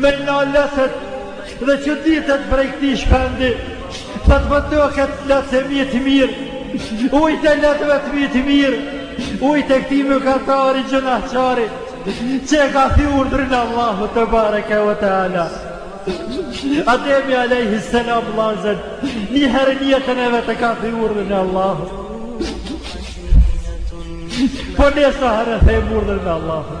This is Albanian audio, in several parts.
Me nal lesët dhe që ditët prej këtij shpendi, të të bëhet lotët më t'mirë, ujtë e lotëve të mi të mirë, ujtë e këtij mëkatari gjynahqari, që e ka thy urdhrin e Allahut tebareke ve teala. Ademi alejhi selam vllazën, një herë n'jetën e vet e ka thy urdhrin e Allahut. Po ne sa herë e thejmë urdhrin e Allahut.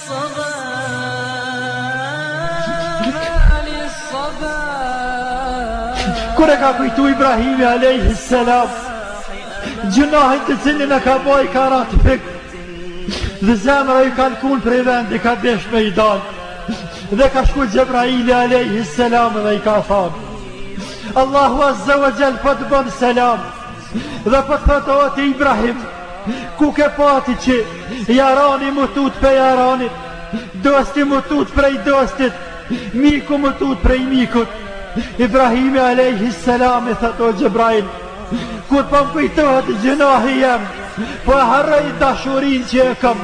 Kur e ka kujtu Ibrahimi Alejhi Selam gjynahin të cilin e ka bo i ka ra të fikt Dhe zemra ju ka lëkun prej vendi ka desh me i dal Dhe ka shku Xhebraili Alejhi Selam dhe i ka than Allahu Azze wa Xhell po të bën selam Dhe po të thotë o ti Ibrahim, ku ke pa ti që jarani m'u tut prej jaranit, dosti m'u tut prej dostit, miku m'u tut prej mikut. Ibrahimi Alejhi Selam i thotë o Xhebrail, kur po më kujtohet gjynahi jem, po e harroj dashurinë që e kam,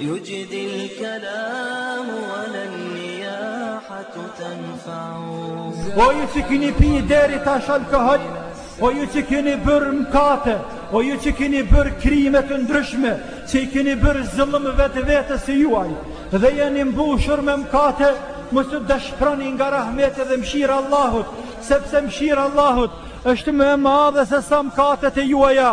Yujdi al-kalam wa la an-niyahatu tanfa'u. O ju që kini pi deri tash alkohol, o ju që kini bërë mëkate, o ju që kini bërë krime të ndryshme, që i keni bërë zullum vetvetes së juaj dhe jeni mbushur me mëkate, mos u dëshpëroni nga rahmeti dhe mëshira e Allahut, sepse mëshira e Allahut është më e madhe se sa mëkatet e juaja.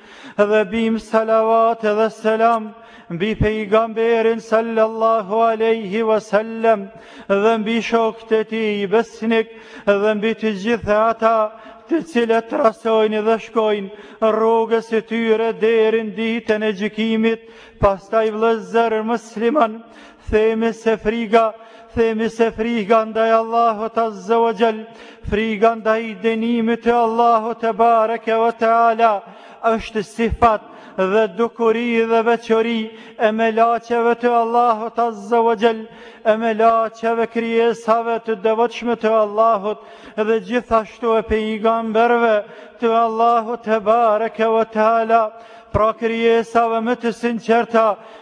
Dhe bim salavat edhe selam Mbi pejgamberin sallallahu aleyhi wa sallem Dhe mbi shokët e tij besnikë Dhe mbi të gjithë ata të cilët trasojnë dhe shkojnë rrugës së tyre deri n'ditën e gjykimit, pastaj vëllezër muslimanë, Themi se friga, themi se friga ndaj Allahut Azza wa Jall, friga ndaj dënimit të Allahut tebareke ve teala, është sifat dhe dukuri dhe veçori e melaqeve të Allahut Azza wa Jall, e melaqeve krijesave të devotshme të Allahut dhe gjithashtu e pejgamberëve të Allahut tebareke ve teala, pra krijesave më të sinqerta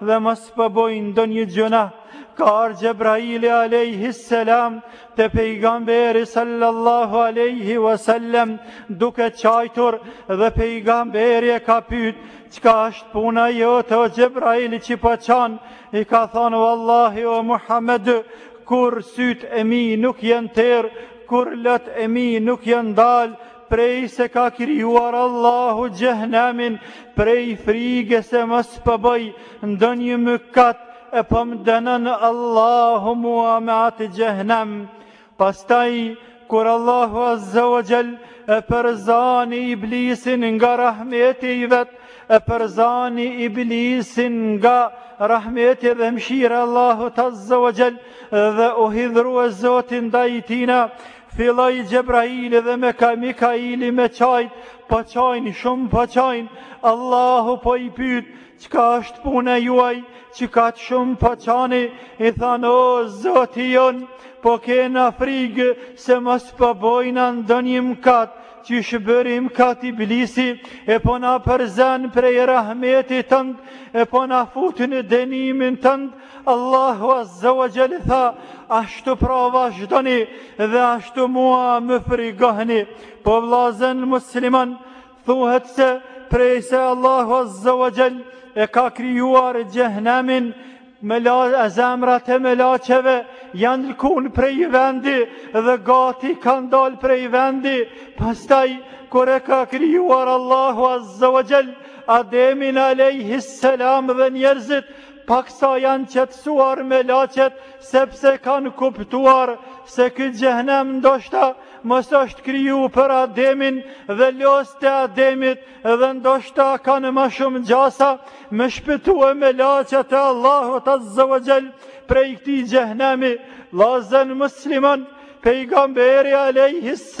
dhe mos po bojnë ndonjë gjynah. Ka ardh Xhebraili alejhi selam te pejgamberi sallallahu alejhi wasallam duke qajtur dhe pejgamberi e ka pyt çka është puna jote o Xhebrail që po qan i ka thon Wallahi o Muhammed kurr sytë e mi nuk janë ter kurr lotët e mi nuk janë ndal prej se ka krijuar Allahu xhehenemin prej frige se mos po bëj ndonjë mëkat e po më dënon Allahu mua me atë xhehenem pastaj kur Allahu azza wa jall e përzani iblisin nga rahmeti i vet e përzani iblisin nga rahmeti dhe mëshira e Allahut azza wa jall dhe u hidhrua Zoti ndaj tina Filloi Xhebraili dhe me ka Mikaili me qajt, po qajnë, shumë po qajnë, Allahu po i pyt, çka është puna juaj, që kaq shumë po qani, i thanë, o, zoti jonë, po kena frigë, se mos po bojna ndonji mkat, qysh bëri mkat Iblisi, e po na përzen prej rahmetit tënd, e po na fut në dënimin tënd, Allahu Azza wa Jalla tha, ashtu pra vazhdoni dhe ashtu mua më frigoheni. Po vllazën musliman, thuhet se prej se Allahu Azza wa Jalla e ka krijuar xhehenemin mela e zemrat e melaqeve janë lkun prej vendi dhe gati kanë dal prej vendi pastaj kur e ka krijuar Allahu Azza wa Jalla Ademin alayhi salam dhe njerëzit Paksa janë qetësuar melaqet sepse kanë kuptuar se ky xhehenem ndoshta mos është kriju për Ademin dhe lozët e Ademit dhe ndoshta kanë më shumë gjasa me shpëtue melaqet e Allahut Azza wa Gjell prej këtij xhehenemi vllazën musliman pejgamberi a.s.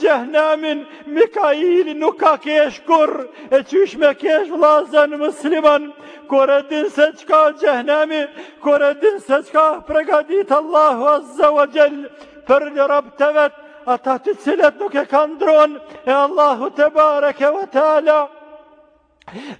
Xhehnemin, Mikaili nuk ka kesh kurrë, e qysh me kesh vllazën musliman, kur e din se çka xhehnemi, kur e din se çka pregadit Allahu Azza wa Gjell, për robt e vet, ata të cilët nuk e kanë dronë e Allahut tebareke ve teala,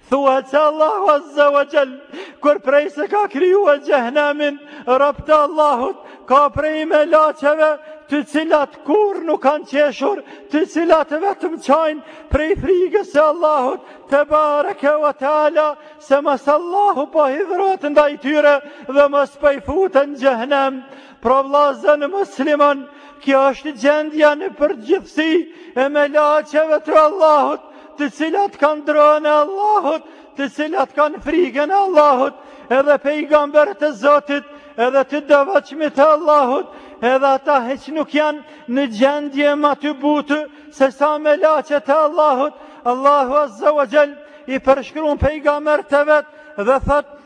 Thuhet se Allahu Azza wa Gjell, kur prej se ka krijue xhehnemin, robt e Allahut, ka prej melaqeve, të cilat kurrë nuk kanë qeshur, të cilat vetëm qajnë prej frigës së Allahut, tebareke ve teala, se mos Allahu po hidhrohet ndaj tyre dhe mos po i fut në xhehnem, Pra vllazën musliman, kjo është gjendja në përgjithsi e melaqeve të Allahut, të cilat kanë dronë e Allahut, të cilat kanë frigën e Allahut, edhe pejgamberët e Zotit, edhe të devotshmit e Allahut, edhe ata hiç nuk janë në gjendje ma të butë, se sa melaqet e Allahut, Allahu Azza wa Gjell, i përshkrun pejgamberët e vet, dhe thotë,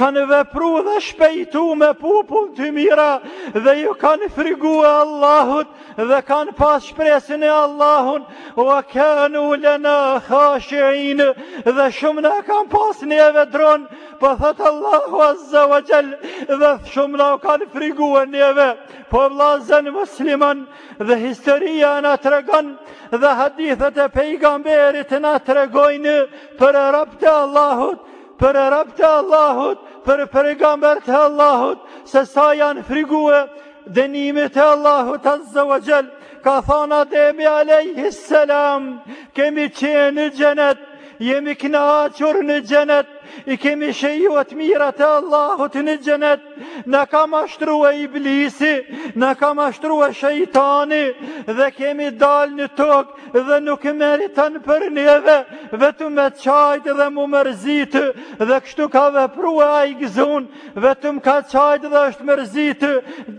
kanë vepru dhe shpejtu me punë të mira dhe ju kanë frigue Allahut dhe kanë pas shpresën te Allahu wa kanu lena khashiin dhe shumë na kanë pas neve dron po thotë Allahu azza wa xhel dhe shumë na u kanë frigue neve po vllazën musliman dhe historia na tregon dhe hadithet e pejgamberit na tregojnë për robt e Allahut për robt e Allahut, për pejgamberët e Allahut, se sa janë frigue dënimit të Allahut azza wa xhel, ka thonë Ademi alejhi selam, kemi qenë në xhenet, jemi knaqur në xhenet, i kemi shijue të mirat e Allahut në xhenet, na ka mashtrue iblisi, na ka mashtrue shejtani, dhe kemi dal në tok, dhe nuk meriton për neve vetëm me qajt dhe m'u mërzit dhe kështu ka veprue ai gëzun vetëm ka qajt dhe është mërzit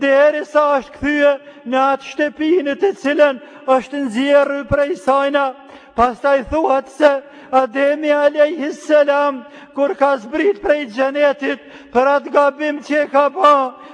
derisa është kthye në atë shtëpinë të cilën është nxjerrur prej sajna pastaj thuhet se Ademi a.s. kur ka zbrit prej xhenetit për atë gabim që e ka ba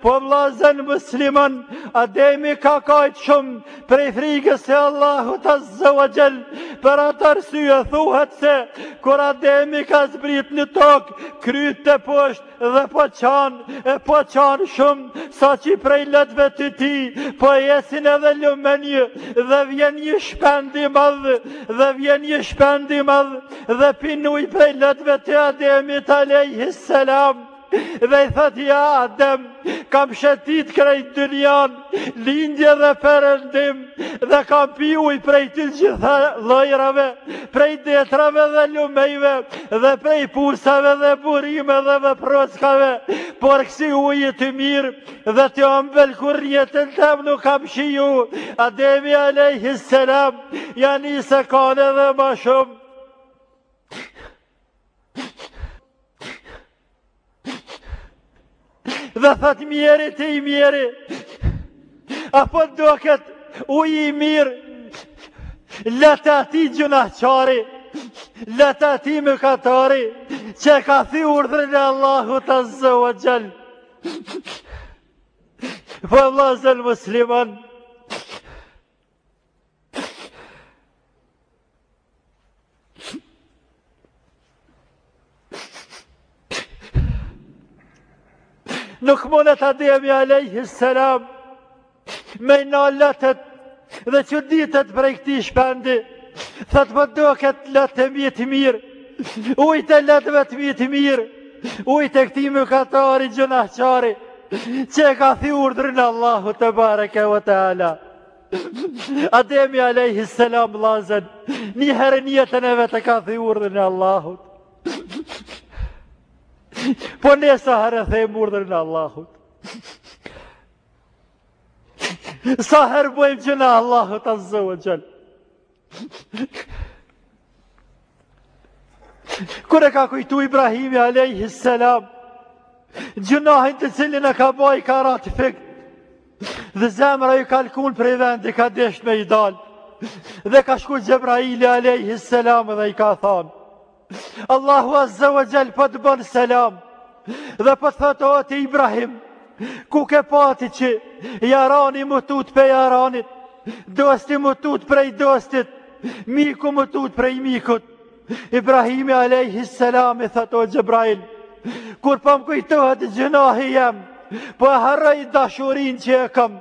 Po vllazën musliman, ademi ka kajtë shumë prej frigës së Allahut azza wa xhel, për atë arsye thuhet se, kur ademi ka zbrit në tokë, krytë teposhtë dhe po qanë, e po qanë shumë, saqë prej lotve të tij, po ecin edhe lumenj, dhe vjen një shpend i madh, dhe vjen një shpend i madh, dhe pin uj prej lotve të ademit alejhi selam, dhe i thotë ja Adem, kam shetit krejt dynjan, lindje dhe përëndim, dhe kam pi uj prej të gjitha llojrave, prej detrave dhe lumenjve, dhe prej pusave dhe burimeve dhe prroskave, por kësi uji të mirë, dhe të ambël kurr n'jetën teme nuk kam shiju, Ademi a.s. ja nis e kan dhe ma shumë, Dhe thotë mjeri ti i mjeri, a po t'doket uj i mirë, lot e atij gjynahqari, lot e atij mëkatari, që e ka thy urdhrin e Allahut azza wa xhel. Po vllazën musliman, Nuk mundet Ademi alejhi selam me i nal lotët dhe çuditet prej këtij shpendi. Thotë po doket lotët e mi t'mirë, ujtë e lotëve t'mij t'mirë, ujtë e këtij mëkatari gjynahqari, që e ka thy urdhrin Allahu tebareke ve teala. Ademi alejhi selam vllazën, një herë në jetën e vet ka thy urdhrin e Allahut. Po ne sa herë e thejmë urdhrin e Allahut. Sa herë bojmë gjynah Allahut azze ve xhel. Kur e ka kujtu Ibrahimi Alejhi Selam, gjynahin të cilin e ka bo i ka ra të fikët, dhe zemra i ka shkul prej vendi ka dasht me i dal, dhe ka shku Xhebraili Alejhi Selam dhe i ka thanë, Allahu Azza wa Jall po të bon selam dhe po t'thotë o ti Ibrahim ku ke pa ti që jarani me u tut prej jaranit dosti me u tut prej dostit miku me u tut prej mikut Ibrahimi alayhi salam i thotë o Xhebrail kur po më kujtohet gjynahi jem po harroj dashurin që e kam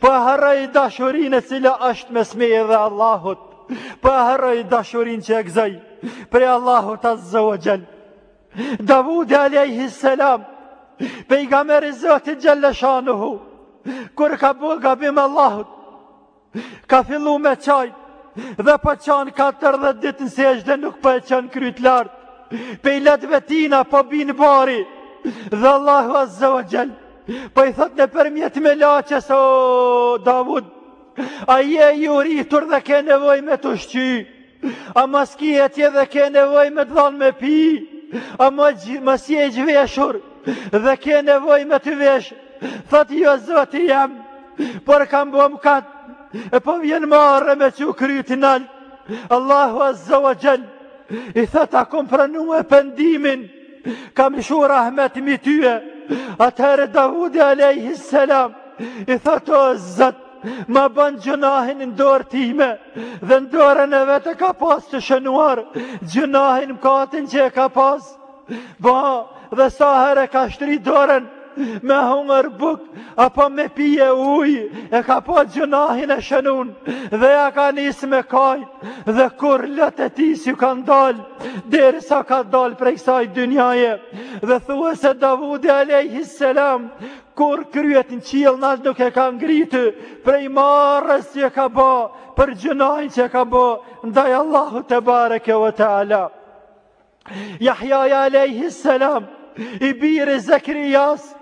Po e harroj dashurinë e cila asht mes meje edhe Allahut. Po e harroj dashurinë që e gëzoj prej Allahut Azza wa Jall. Davudi alayhi salam pejgamber i Zotit Xhelleshanuhu, kur ka bo gabim Allahut, ka fillu me qajt, dhe po qan 40 ditë në sexhde nuk po e çon kryt lart, prej lotëve t'tina po bin bari, dhe Allahu Azza wa Jall, Po i thot nëpërmjet melaqes, o Davud, a je i uritur dhe ke nevoj me t'ushqy, a mos ki etje dhe ke nevoj me të dhanë me pi, a mos je i zhveshur dhe ke nevoj me të vesh, thot jo zoti jem, por kam bo mkat, e po m'vjen marre me çu kryt nalt, Allahu Azza wa Xhell, i thot ta kom pranu pendimin, kam lshu rahmet mi ty, atëherë Davudi a.s. i thotë o Zot, ma bon gjynahin në dorë time, dhe në dorën e vet e ka pas të shënuar, gjynahin mëkatin që e ka pas ba, dhe sa herë e ka shtri dorën, me hongër buk, apo me pije uj, e ka pa gjynahin e shënun, dhe ja ka nisë me kajt, dhe kurrë lotët e tij s'i ka ndal, derisa ka dal prej kësaj dynjaje, dhe thuhet se Davudi alejhi selam, kurrë kryet në qiell nalt nuk e ka ngritë, prej marres që ka bo, për gjynahin që ka bo, ndaj Allahut tebareke ve teala. Jahjaja alejhi selam, i biri Zekerijas,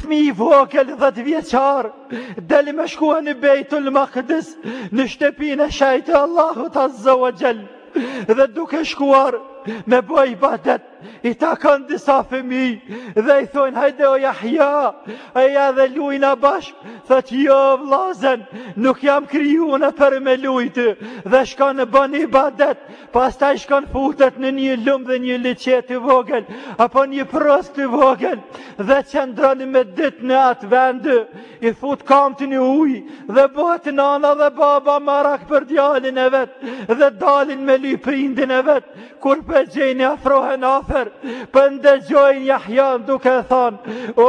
fmi i vogël dhjetëvjeçar, del me shkua në Bejtul Makdis, në shtepin e shejtë e Allahut azze ve xhel, dhe duke shkuar me bo ibadet, i takon disa fëmi, dhe i thonë, hajde o jahja, eja dhe lujna bashkë, thotë jo vllazën, nuk jam krijun për me lujtë, dhe shkon bën ibadet, pastaj shkon futet në një lum dhe një liqe të vogël, apo një prrosk të vogël, dhe qëndron me dit në atë vend, i fut kamtë në ujë, dhe bëhet nana dhe baba marak për djalin e vet, dhe dalin me lyp prindët e vet, kur po e gjejnë afrohen afër, po e ndëgjojnë Jahjan duke thanë, o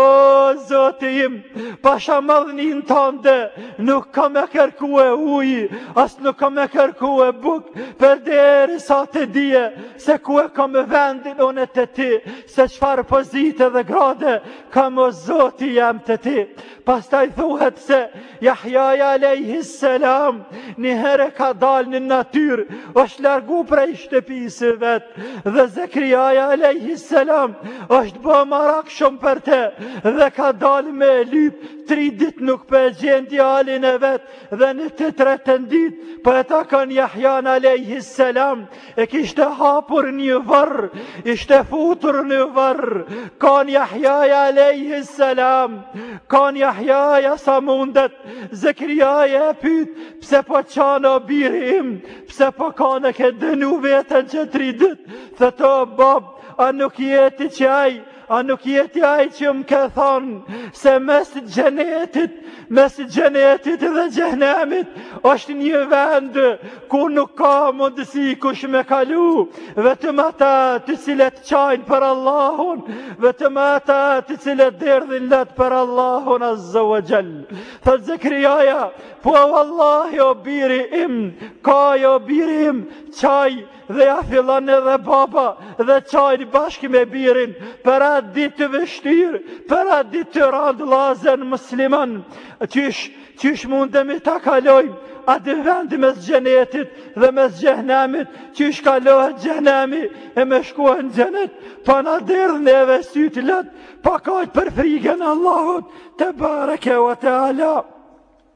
Zoti im, pasha madhninë tande, nuk kam me kërkue ujë, as nuk kam me kërkue bukë, përderisa ta dije, se ku e kam vendin unë te ti, se çfarë pozite dhe grade, kam o Zoti jem te ti. Pastaj thuhet se, Jahjaja alejhi selam, një herë ka dal në natyrë, është largu prej shtëpisë së vet, dhe Zekerijaja alejhi selam, është bë marak shumë për te, dhe ka dal me e lypë, tri dit nuk po e gjen djalin e vet dhe në të tretën dit po e takon Jahjan alejhi selam e kishte hapur një vorr, ishte futur në vorr, kan Jahjaja alejhi selam, kan Jahjaja sa mundet, Zekerijaja e pyt, pse po qan o biri im, pse po kan e ke dënu veten që tri dit, thotë o babë, a nuk je ti që ai, A nuk je ti ai që më ke thonë se mes xhenetit, mes xhenetit dhe xhehenemit është një vend ku nuk ka mundësi kush me kalu, vetëm ata të cilët qajnë për Allahun, vetëm ata të cilët derdhin lot për Allahun azze ve xhel. Thotë Zekerijaja, po vallahi o biri im, kaj o biri im, qaj, dhe ja fillon edhe baba dhe qajnë bashkë me birin, për atë ditë të vështirë, për atë ditë të randë vllazën muslimanë, qysh, qysh mundemi ta kalojmë, atë vend mes xhenetit dhe mes xhehnemit, qysh kalohet xhehnemi e me shkue në xhenet, pa na derdhë neve sytë lot, pa kajtë për frigën e Allahut, tebareke ve teala.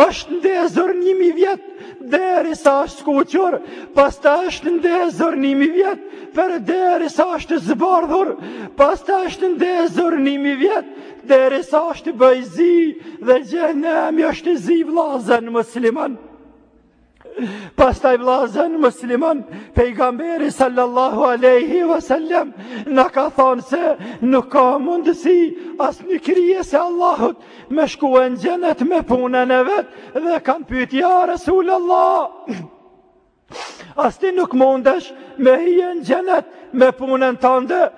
është ndezur një mijë vjet derisa është skuqur, pastaj është ndezur një mijë vjet përderisa është zbardhur, pastaj është ndezur një mijë vjet derisa është bë i zi dhe xhehnemi është i zi vllazën muslimanë. Pastaj vllazën muslimanë, pejgamberi sallallahu aleyhi ve sellem, na ka thonë se nuk ka mundësi asnjë krijesë e Allahut me shkue në xhenet me punën e vet dhe kanë pyt ja Resulallah, as ti nuk mundesh me hi në xhenet me punën tande,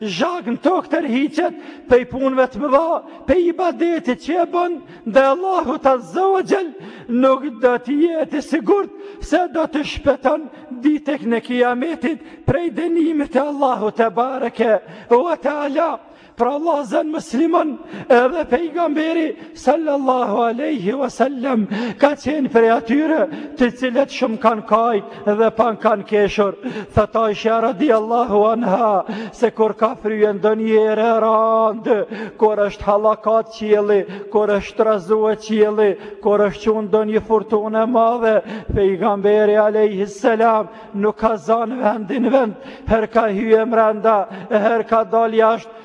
Zhag në tokë tërhiqet pej punëve të mëdha, pej ibadetit që e bën ndaj Allahut azze ve xhel nuk do të jetë i sigurt se do të shpeton ditën e kiametit prej dënimit të Allahut tebareke ve teala, pra vllazën muslimanë edhe pejgamberi sallallahu aleyhi wa sallam ka qenë prej atyre të cilët shumë kanë kajt dhe pak kanë keshur thotë Aishja radiallahu anha se kur ka frye ndonjë erë e randë kur është halakat qielli kur është trazue qielli kur është çue ndonjë furtunë e madhe pejgamberi aleyhi salam nuk ka zanë vendin vend herë ka hye mrenda herë ka dal jashtë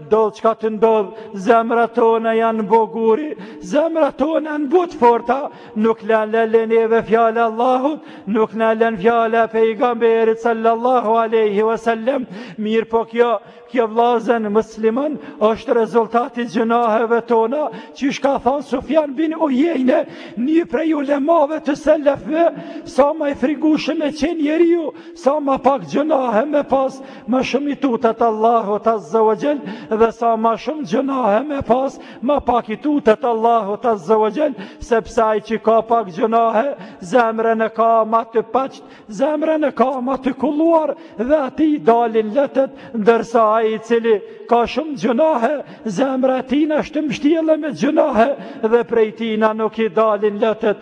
do çka të ndodh, zemrat tona janë bo guri, zemrat tona janë bo të forta, nuk na len neve fjala e Allahut, nuk na len fjala e pejgamberit sallallahu aleyhi wa sallam, mirëpo kjo, kjo vllazën muslimanë, është rezultat i gjynaheve tona, qysh ka thonë Sufjan bin Ujejne, një prej ulemave të selefëve, sa ma i frigushëm me qenë njeriu, sa ma pak gjynahe me pas, ma shumë i tutet Allahut Azza wa Jall dhe sa ma shumë gjynahe me pas, ma pak i tutet Allahut Azza wa Jall, sepse ai që ka pak gjynahe, zemrën e ka ma të paqtë, zemrën e ka ma të kulluar dhe atij i dalin lotët, ndërsa ai i cili ka shumë gjynahe, zemra e tina është mështjellë me gjynahe dhe prej tina nuk i dalin lotët,